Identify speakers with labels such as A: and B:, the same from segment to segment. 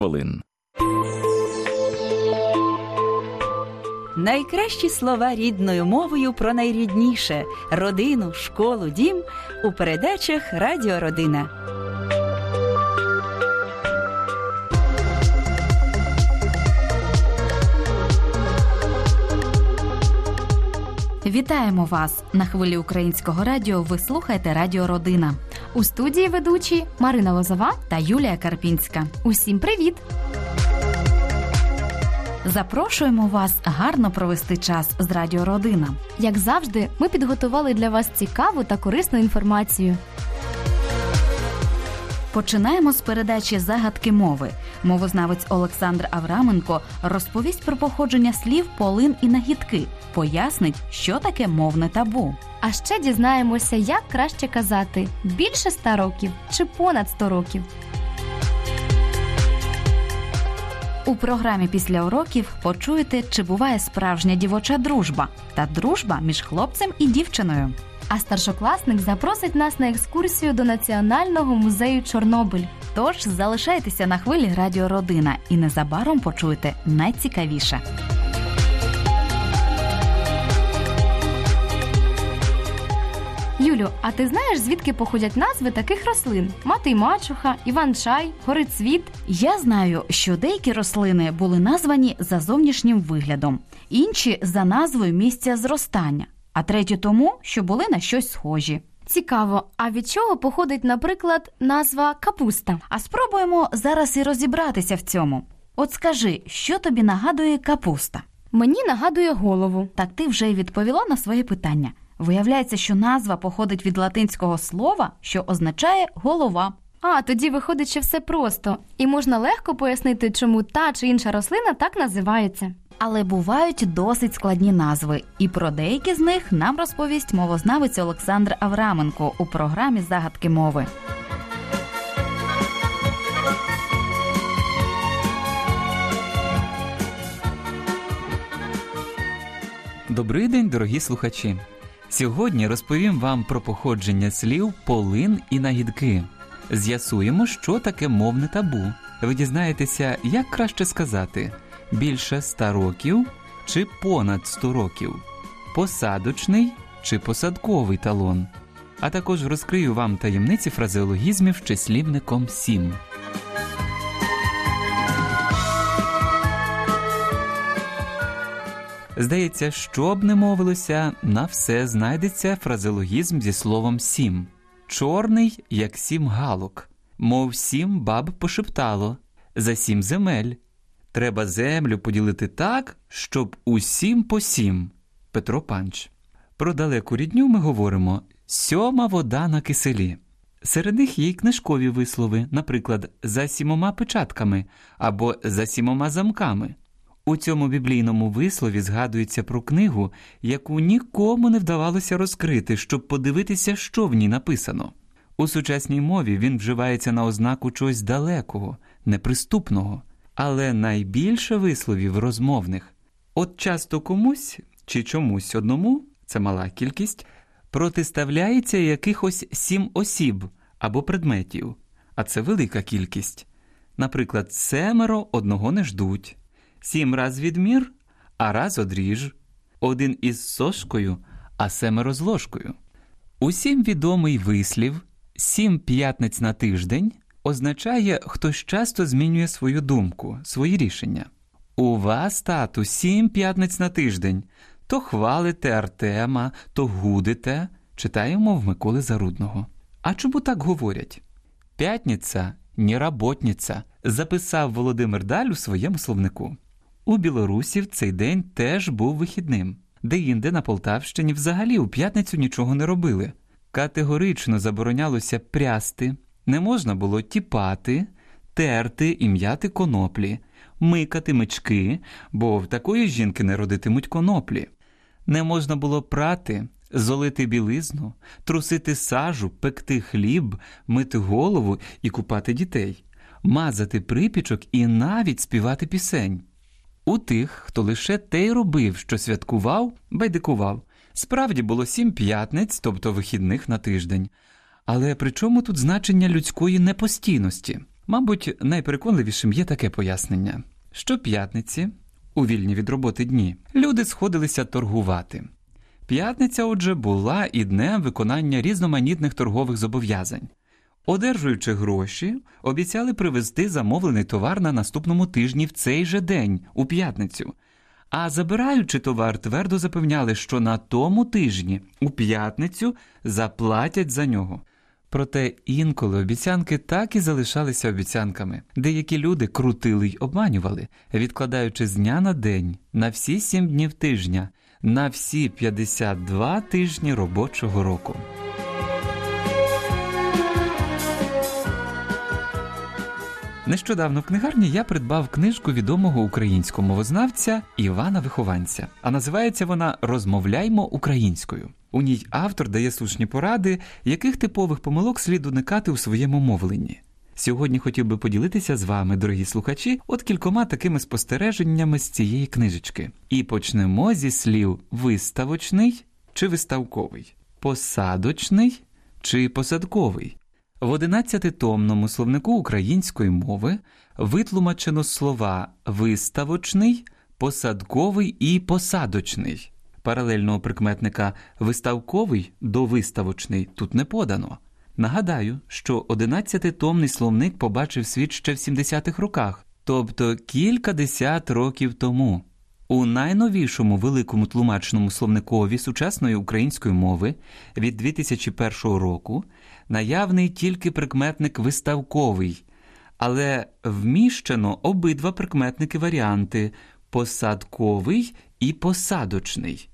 A: хвилин.
B: Найкращі слова рідною мовою про найрідніше родину, школу, дім у передачах Радіо Родина.
C: Вітаємо вас на хвилі українського радіо. Ви слухаєте Радіо Родина
D: У студії ведучі Марина Лозова.
C: та Юлія Карпінська.
D: Усім привіт!
C: Запрошуємо вас гарно провести час з Радіо Родина.
D: Як завжди, ми підготували для вас цікаву та корисну інформацію.
C: Починаємо з передачі загадки мови. Мовознавець Олександр Авраменко розповість про походження слів полин і нагідки, пояснить, що таке мовне табу.
D: А ще дізнаємося, як краще казати більше ста років чи понад 100 років.
C: У програмі після уроків почуєте, чи буває справжня дівоча дружба та дружба між хлопцем і дівчиною.
D: А старшокласник запросить нас на екскурсію до Національного музею Чорнобиль.
C: Тож залишайтеся на хвилі Радіо Родина і незабаром почуєте найцікавіше.
D: Юлю, а ти знаєш, звідки походять назви таких рослин? Мати й мачуха, Іван-чай, горицвіт.
C: Я знаю, що деякі рослини були названі за зовнішнім виглядом, інші за назвою місця зростання, а треті тому, що були на щось схожі.
D: Цікаво, а від чого походить, наприклад, назва капуста?
C: А спробуємо зараз і розібратися в цьому. От скажи, що тобі нагадує капуста?
D: Мені нагадує голову.
C: Так ти вже й відповіла на своє питання. Виявляється, що назва походить від латинського слова, що означає голова.
D: А тоді виходить, що все просто, і можна легко пояснити, чому та чи інша рослина так називається.
C: Але бувають досить складні назви, і про деякі з них нам розповість мовознавець Олександр Авраменко у програмі Загадки мови.
E: Добрий день, дорогі слухачі! Сьогодні розповім вам про походження слів полин і нагідки. З'ясуємо, що таке мовне табу. Ви дізнаєтеся, як краще сказати більше ста років чи понад сто років, посадочний чи посадковий талон. А також розкрию вам таємниці фразеологізмів з числівником сім. Здається, що б не мовилося, на все знайдеться фразеологізм зі словом сім. Чорний, як сім галок, мов сім баб пошептало, за сім земель. Треба землю поділити так, щоб усім по сім. Петро Панч. Про далеку рідню ми говоримо сьома вода на киселі. Серед них є й книжкові вислови, наприклад, за сімома печатками або за сімома замками. У цьому біблійному вислові згадується про книгу, яку нікому не вдавалося розкрити, щоб подивитися, що в ній написано. У сучасній мові він вживається на ознаку чогось далекого, неприступного, але найбільше висловів розмовних. От часто комусь чи чомусь одному, це мала кількість, протиставляється якихось сім осіб або предметів, а це велика кількість. Наприклад, семеро одного не ждуть. Сім раз відмір, а раз одріж, один із сошкою, а семеро з ложкою. Усім відомий вислів сім п'ятниць на тиждень означає, хтось часто змінює свою думку, свої рішення. У вас, тату, сім п'ятниць на тиждень. То хвалите Артема, то гудите, читаємо в Миколи Зарудного. А чому так говорять? П'ятниця не работниця, записав Володимир Даль у своєму словнику. У білорусів цей день теж був вихідним, де інде на Полтавщині взагалі у п'ятницю нічого не робили. Категорично заборонялося прясти, не можна було тіпати, терти і м'яти коноплі, микати мечки, бо в такої жінки не родитимуть коноплі. Не можна було прати, золити білизну, трусити сажу, пекти хліб, мити голову і купати дітей, мазати припічок і навіть співати пісень. У тих, хто лише те й робив, що святкував, байдикував. Справді було сім п'ятниць, тобто вихідних на тиждень. Але при чому тут значення людської непостійності? Мабуть, найпереконливішим є таке пояснення: щоп'ятниці, у вільні від роботи дні, люди сходилися торгувати. П'ятниця, отже, була і днем виконання різноманітних торгових зобов'язань. Одержуючи гроші, обіцяли привезти замовлений товар на наступному тижні в цей же день, у п'ятницю. А забираючи товар, твердо запевняли, що на тому тижні, у п'ятницю, заплатять за нього. Проте інколи обіцянки так і залишалися обіцянками. Деякі люди крутили й обманювали, відкладаючи з дня на день, на всі сім днів тижня, на всі 52 тижні робочого року. Нещодавно в книгарні я придбав книжку відомого українського мовознавця Івана Вихованця, а називається вона Розмовляймо українською. У ній автор дає слушні поради, яких типових помилок слід уникати у своєму мовленні. Сьогодні хотів би поділитися з вами, дорогі слухачі, от кількома такими спостереженнями з цієї книжечки. І почнемо зі слів виставочний чи виставковий, посадочний чи посадковий. В 11-томному словнику української мови витлумачено слова виставочний, посадковий і посадочний. Паралельного прикметника виставковий до виставочний тут не подано. Нагадаю, що 11-томний словник побачив світ ще в 70-х роках, тобто кілька десят років тому. У найновішому великому тлумачному словникові сучасної української мови від 2001 року наявний тільки прикметник виставковий, але вміщено обидва прикметники варіанти посадковий і посадочний.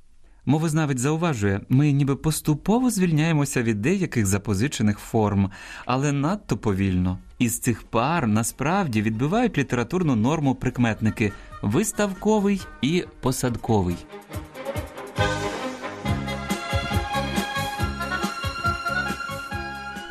E: Мовознавець зауважує, ми ніби поступово звільняємося від деяких запозичених форм, але надто повільно. Із цих пар насправді відбивають літературну норму прикметники виставковий і посадковий.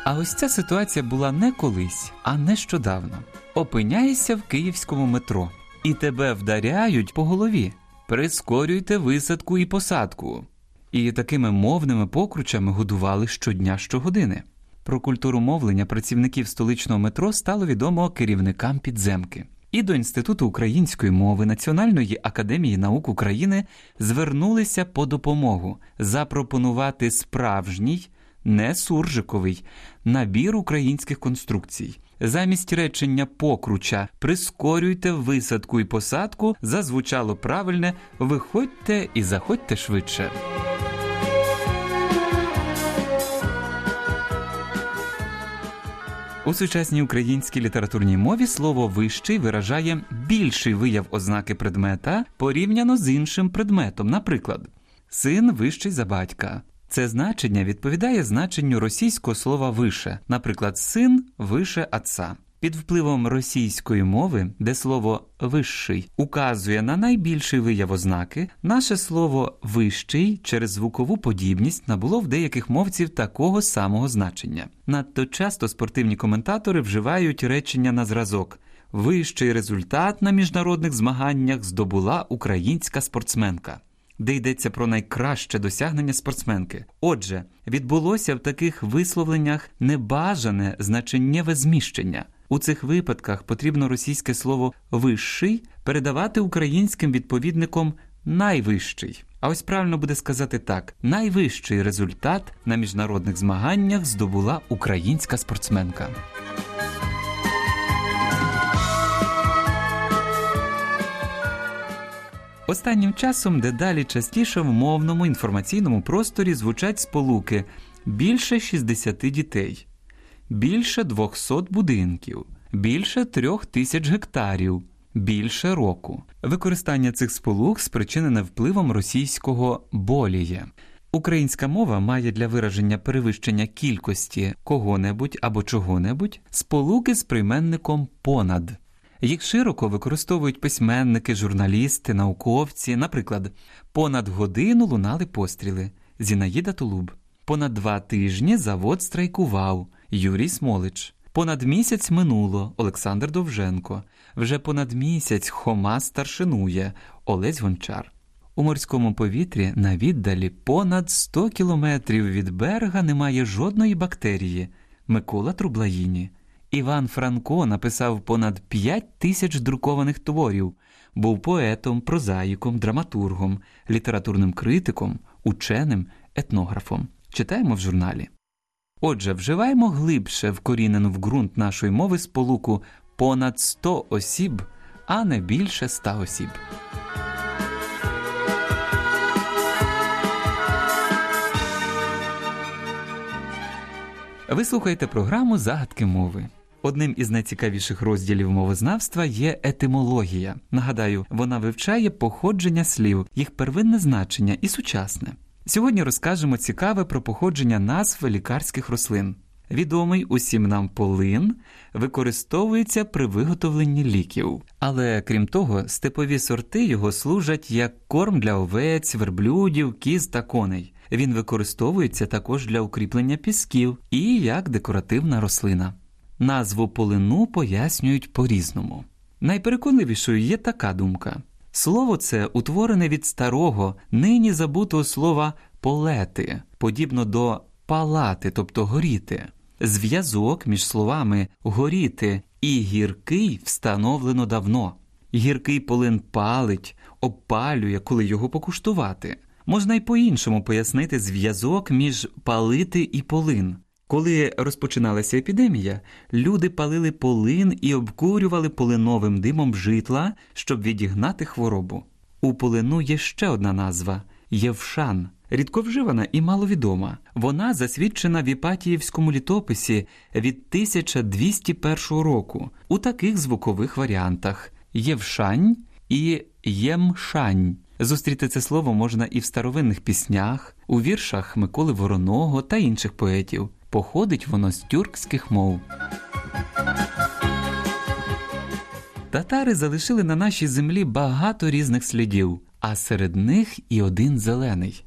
E: А ось ця ситуація була не колись, а нещодавно. Опиняєшся в київському метро, і тебе вдаряють по голові. Прискорюйте висадку і посадку. І такими мовними покручами годували щодня щогодини. Про культуру мовлення працівників столичного метро стало відомо керівникам підземки. І до Інституту української мови Національної академії наук України звернулися по допомогу запропонувати справжній, не суржиковий набір українських конструкцій. Замість речення покруча прискорюйте висадку і посадку зазвучало правильне виходьте і заходьте швидше. У сучасній українській літературній мові слово вищий виражає більший вияв ознаки предмета порівняно з іншим предметом, наприклад, син вищий за батька. Це значення відповідає значенню російського слова више, наприклад, син више отца. Під впливом російської мови, де слово вищий указує на найбільший вияв ознаки, наше слово вищий через звукову подібність набуло в деяких мовців такого самого значення. Надто часто спортивні коментатори вживають речення на зразок. Вищий результат на міжнародних змаганнях здобула українська спортсменка де йдеться про найкраще досягнення спортсменки. Отже, відбулося в таких висловленнях небажане значеннєве зміщення. У цих випадках потрібно російське слово вищий передавати українським відповідником найвищий. А ось правильно буде сказати так: найвищий результат на міжнародних змаганнях здобула українська спортсменка. Останнім часом дедалі частіше в мовному інформаційному просторі звучать сполуки більше 60 дітей, більше 200 будинків, більше трьох тисяч гектарів, більше року. Використання цих сполук спричинене впливом російського боліє. Українська мова має для вираження перевищення кількості кого-небудь або чого-небудь сполуки з прийменником понад. Їх широко використовують письменники, журналісти, науковці. Наприклад, понад годину лунали постріли Зінаїда Тулуб. Понад два тижні завод страйкував Юрій Смолич. Понад місяць минуло Олександр Довженко. Вже понад місяць Хома старшинує Олесь Гончар. У морському повітрі на віддалі понад 100 кілометрів від берега немає жодної бактерії Микола Трублаїні Іван Франко написав понад 5 тисяч друкованих творів, був поетом, прозаїком, драматургом, літературним критиком, ученим, етнографом. Читаємо в журналі. Отже, вживаємо глибше вкорінену в ґрунт нашої мови сполуку понад 100 осіб, а не більше 100 осіб. Ви слухаєте програму Загадки мови. Одним із найцікавіших розділів мовознавства є етимологія. Нагадаю, вона вивчає походження слів, їх первинне значення і сучасне. Сьогодні розкажемо цікаве про походження назв лікарських рослин. Відомий усім нам полин використовується при виготовленні ліків, але крім того, степові сорти його служать як корм для овець, верблюдів, кіз та коней. Він використовується також для укріплення пісків і як декоративна рослина. Назву полину пояснюють по-різному. Найпереконливішою є така думка: слово це утворене від старого, нині забутого слова полети, подібно до палати, тобто горіти. Зв'язок між словами горіти і гіркий встановлено давно. Гіркий полин палить, обпалює, коли його покуштувати. Можна й по-іншому пояснити зв'язок між палити і полин. Коли розпочиналася епідемія, люди палили полин і обкурювали полиновим димом житла, щоб відігнати хворобу. У полину є ще одна назва євшан, рідковживана і маловідома. Вона засвідчена в Іпатіївському літописі від 1201 року у таких звукових варіантах євшань і ємшань. Зустріти це слово можна і в старовинних піснях, у віршах Миколи Вороного та інших поетів. Походить воно з тюркських мов. Татари залишили на нашій землі багато різних слідів, а серед них і один зелений.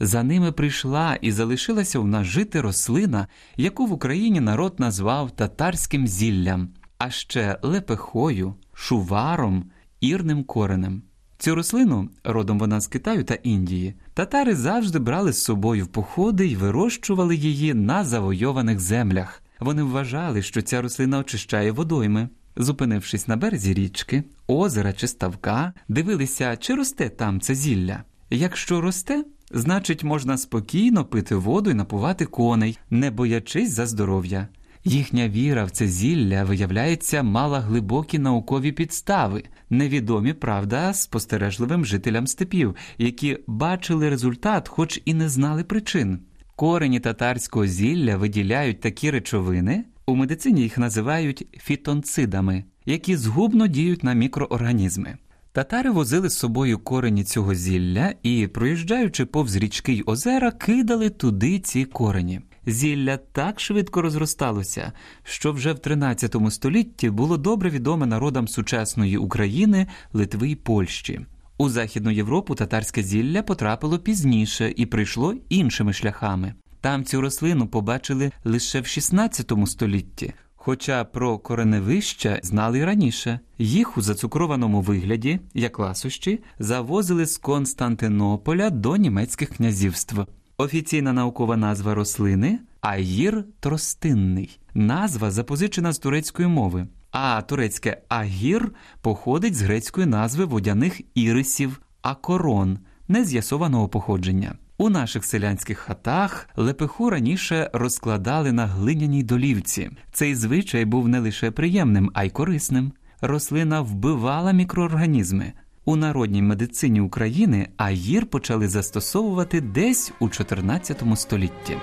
E: За ними прийшла і залишилася в нас жити рослина, яку в Україні народ назвав татарським зіллям, а ще лепехою, шуваром, ірним коренем. Цю рослину, родом вона з Китаю та Індії, татари завжди брали з собою в походи і вирощували її на завойованих землях. Вони вважали, що ця рослина очищає водойми. Зупинившись на березі річки, озера чи ставка, дивилися, чи росте там це зілля. Якщо росте, значить можна спокійно пити воду і напувати коней, не боячись за здоров'я. Їхня віра в це зілля, виявляється, мала глибокі наукові підстави, невідомі, правда, спостережливим жителям степів, які бачили результат, хоч і не знали причин. Корені татарського зілля виділяють такі речовини, у медицині їх називають фітонцидами, які згубно діють на мікроорганізми. Татари возили з собою корені цього зілля і, проїжджаючи повз річки й озера, кидали туди ці корені. Зілля так швидко розросталося, що вже в 13 столітті було добре відоме народам сучасної України, Литви й Польщі. У Західну Європу татарське зілля потрапило пізніше і прийшло іншими шляхами. Там цю рослину побачили лише в 16 столітті, хоча про кореневища знали й раніше. Їх у зацукрованому вигляді, як ласощі, завозили з Константинополя до німецьких князівств. Офіційна наукова назва рослини аїр тростинний. Назва запозичена з турецької мови, а турецьке агір походить з грецької назви водяних ірисів акорон, нез'ясованого походження. У наших селянських хатах лепеху раніше розкладали на глиняній долівці. Цей звичай був не лише приємним, а й корисним. Рослина вбивала мікроорганізми. У народній медицині України аїр почали застосовувати десь у 14 столітті.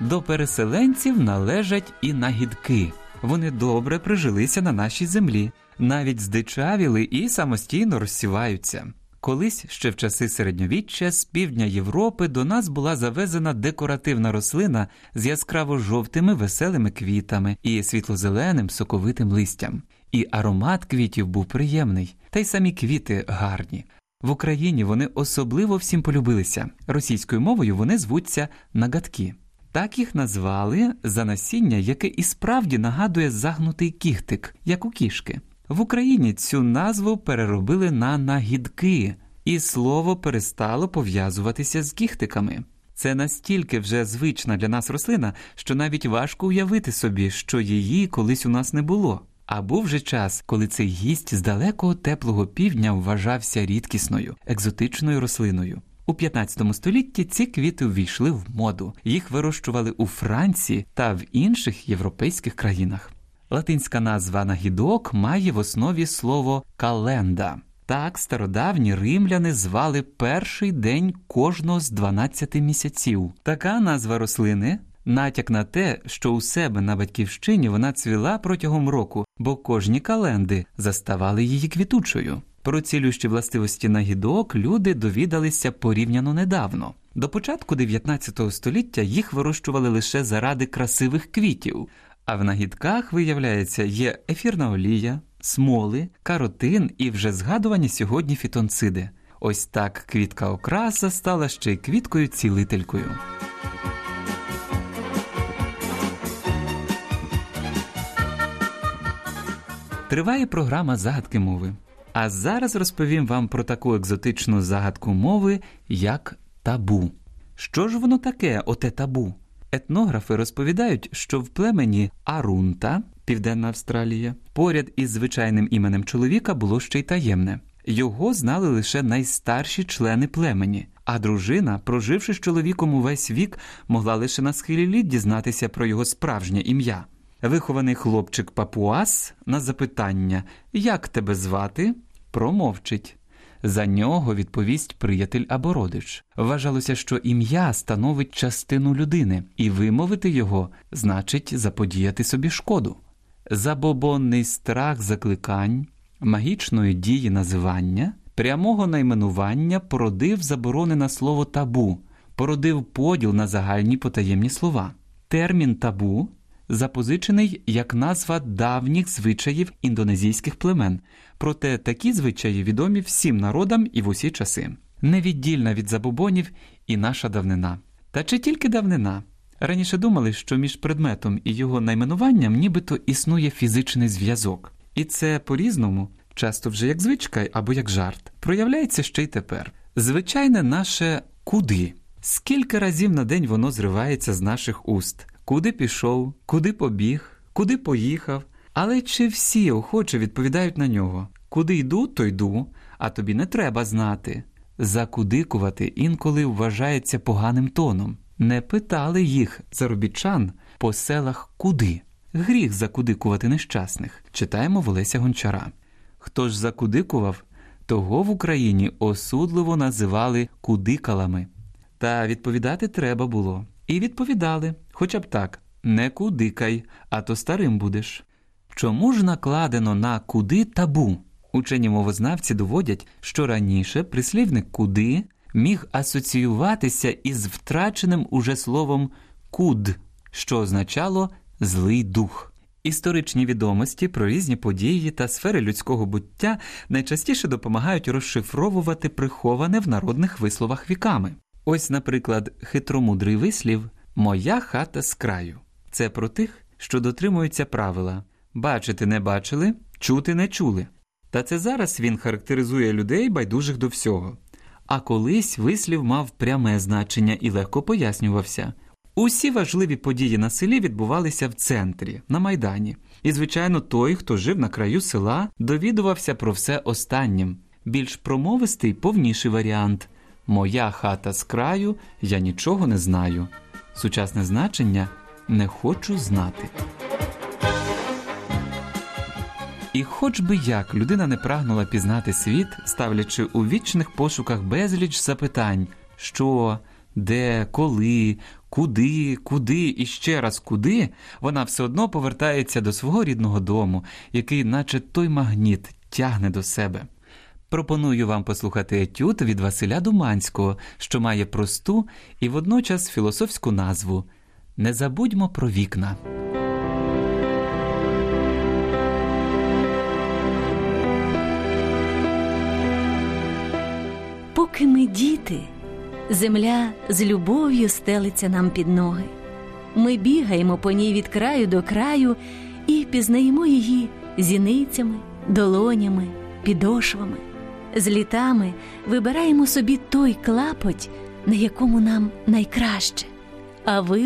E: До переселенців належать і нагідки. Вони добре прижилися на нашій землі, навіть здичавіли і самостійно розсіваються. Колись ще в часи середньовіччя з півдня Європи до нас була завезена декоративна рослина з яскраво жовтими веселими квітами і світлозеленим соковитим листям. І аромат квітів був приємний, та й самі квіти гарні. В Україні вони особливо всім полюбилися. Російською мовою вони звуться нагадки. Так їх назвали за насіння, яке і справді нагадує загнутий кіхтик, як у кішки. В Україні цю назву переробили на нагідки, і слово перестало пов'язуватися з кіхтиками. Це настільки вже звична для нас рослина, що навіть важко уявити собі, що її колись у нас не було. А був же час, коли цей гість з далекого теплого півдня вважався рідкісною, екзотичною рослиною. У 15 столітті ці квіти увійшли в моду. Їх вирощували у Франції та в інших європейських країнах. Латинська назва нагідок має в основі слово календа. Так стародавні римляни звали перший день кожного з 12 місяців. Така назва рослини натяк на те, що у себе на батьківщині вона цвіла протягом року, бо кожні календи заставали її квітучою. Про цілющі властивості нагідок люди довідалися порівняно недавно. До початку 19 століття їх вирощували лише заради красивих квітів, а в нагідках, виявляється, є ефірна олія, смоли, каротин і вже згадувані сьогодні фітонциди. Ось так квітка окраса стала ще й квіткою цілителькою. Триває програма загадки мови. А зараз розповім вам про таку екзотичну загадку мови, як табу. Що ж воно таке, оте табу? Етнографи розповідають, що в племені Арунта, Південна Австралія, поряд із звичайним іменем чоловіка було ще й таємне. Його знали лише найстарші члени племені, а дружина, проживши з чоловіком увесь вік, могла лише на схилі літ дізнатися про його справжнє ім'я. Вихований хлопчик Папуас на запитання, як тебе звати, промовчить. За нього відповість приятель або родич. Вважалося, що ім'я становить частину людини, і вимовити його значить заподіяти собі шкоду. Забобонний страх закликань, магічної дії називання, прямого найменування породив заборони на слово табу, породив поділ на загальні потаємні слова. Термін табу запозичений як назва давніх звичаїв індонезійських племен, проте такі звичаї відомі всім народам і в усі часи. Невіддільна від забобонів і наша давнина. Та чи тільки давнина? Раніше думали, що між предметом і його найменуванням нібито існує фізичний зв'язок, і це по-різному, часто вже як звичка або як жарт, проявляється ще й тепер. Звичайне наше куди. Скільки разів на день воно зривається з наших уст, куди пішов, куди побіг, куди поїхав. Але чи всі охоче відповідають на нього? Куди йду, то йду, а тобі не треба знати. Закудикувати інколи вважається поганим тоном. Не питали їх, заробітчан, по селах куди. Гріх закудикувати нещасних. Читаємо в Гончара. Хто ж закудикував, того в Україні осудливо називали кудикалами. Та відповідати треба було. І відповідали, хоча б так не кудикай, а то старим будеш. Чому ж накладено на куди табу? Учені мовознавці доводять, що раніше прислівник куди міг асоціюватися із втраченим уже словом куд, що означало злий дух. Історичні відомості про різні події та сфери людського буття найчастіше допомагають розшифровувати приховане в народних висловах віками. Ось, наприклад, хитромудрий вислів Моя хата з краю. Це про тих, що дотримуються правила бачити не бачили, чути не чули. Та це зараз він характеризує людей байдужих до всього. А колись вислів мав пряме значення і легко пояснювався. Усі важливі події на селі відбувалися в центрі, на майдані. І, звичайно, той, хто жив на краю села, довідувався про все останнім. Більш промовистий, повніший варіант Моя хата з краю, я нічого не знаю. Сучасне значення не хочу знати. І хоч би як людина не прагнула пізнати світ, ставлячи у вічних пошуках безліч запитань, що, де, коли, куди, куди і ще раз куди, вона все одно повертається до свого рідного дому, який, наче той магніт, тягне до себе. Пропоную вам послухати етюд від Василя Думанського, що має просту і водночас філософську назву Не забудьмо про вікна.
A: Поки ми діти, земля з любов'ю стелиться нам під ноги. Ми бігаємо по ній від краю до краю і пізнаємо її зіницями, долонями, підошвами. З літами вибираємо собі той клапоть, на якому нам найкраще. А ви